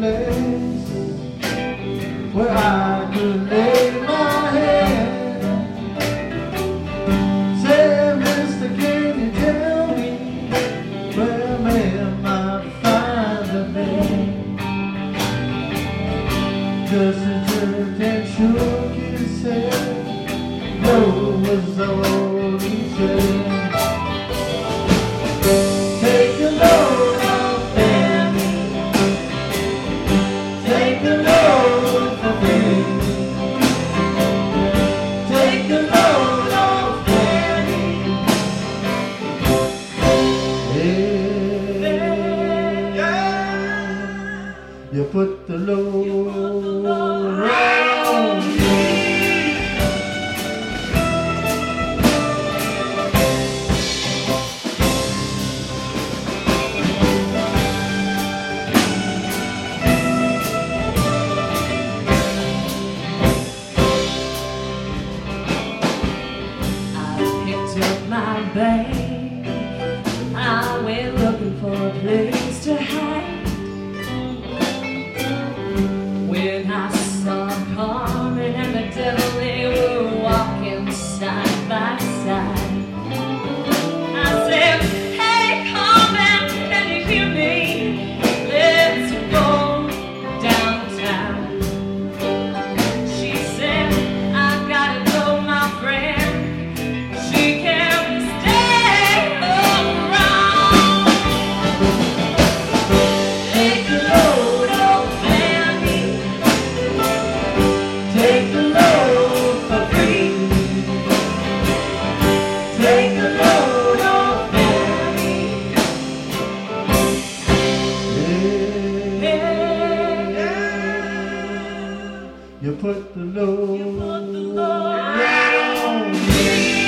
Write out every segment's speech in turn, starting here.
place where I to my bay. I went looking for a place. You put the load you put the Lord right on me.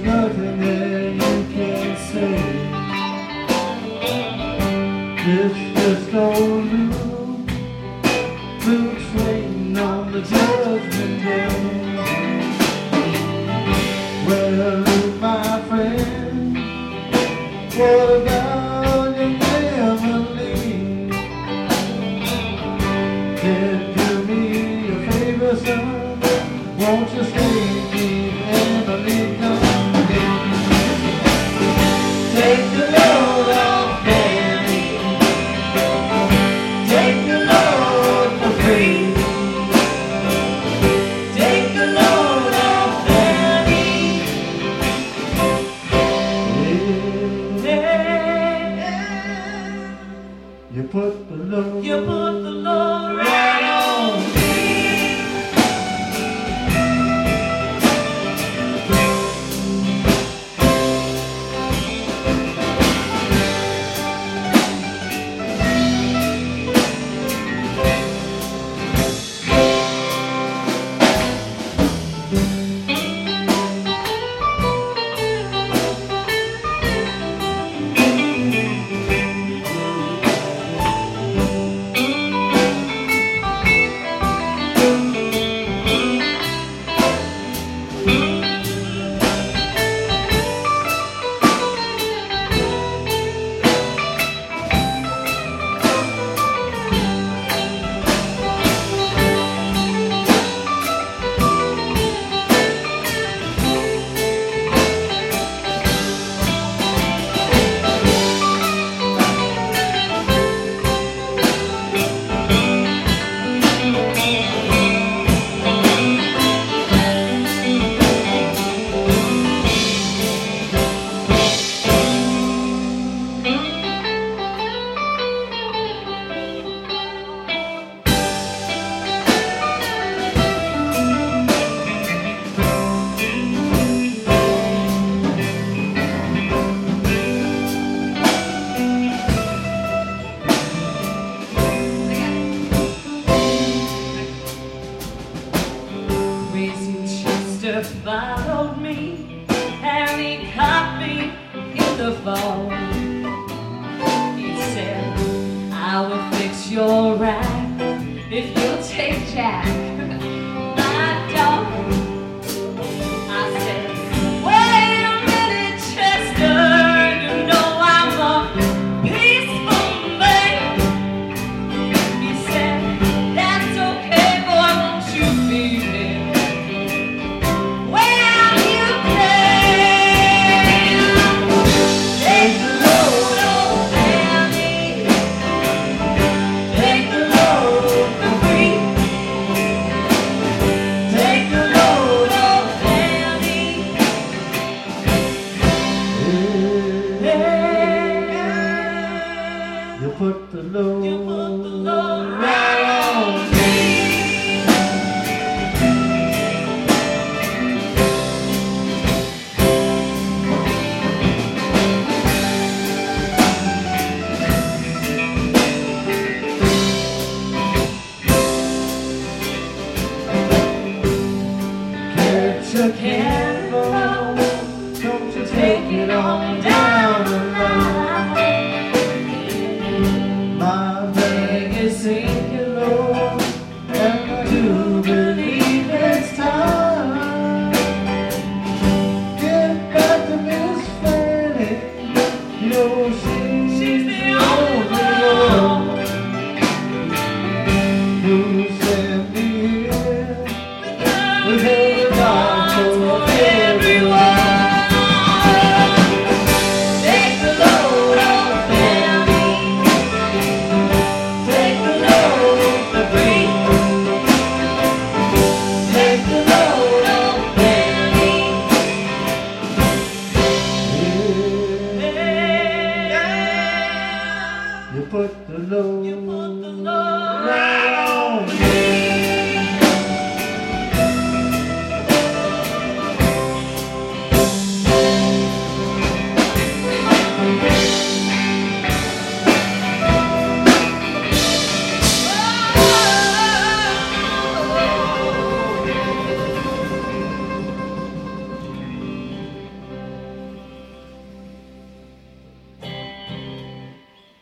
There's nothing that you can say. It's just waiting on the judgment day. put the. You put the love.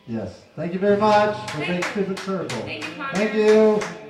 Yes. Thank you very much for Thank Thank you. Thank you.